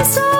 eso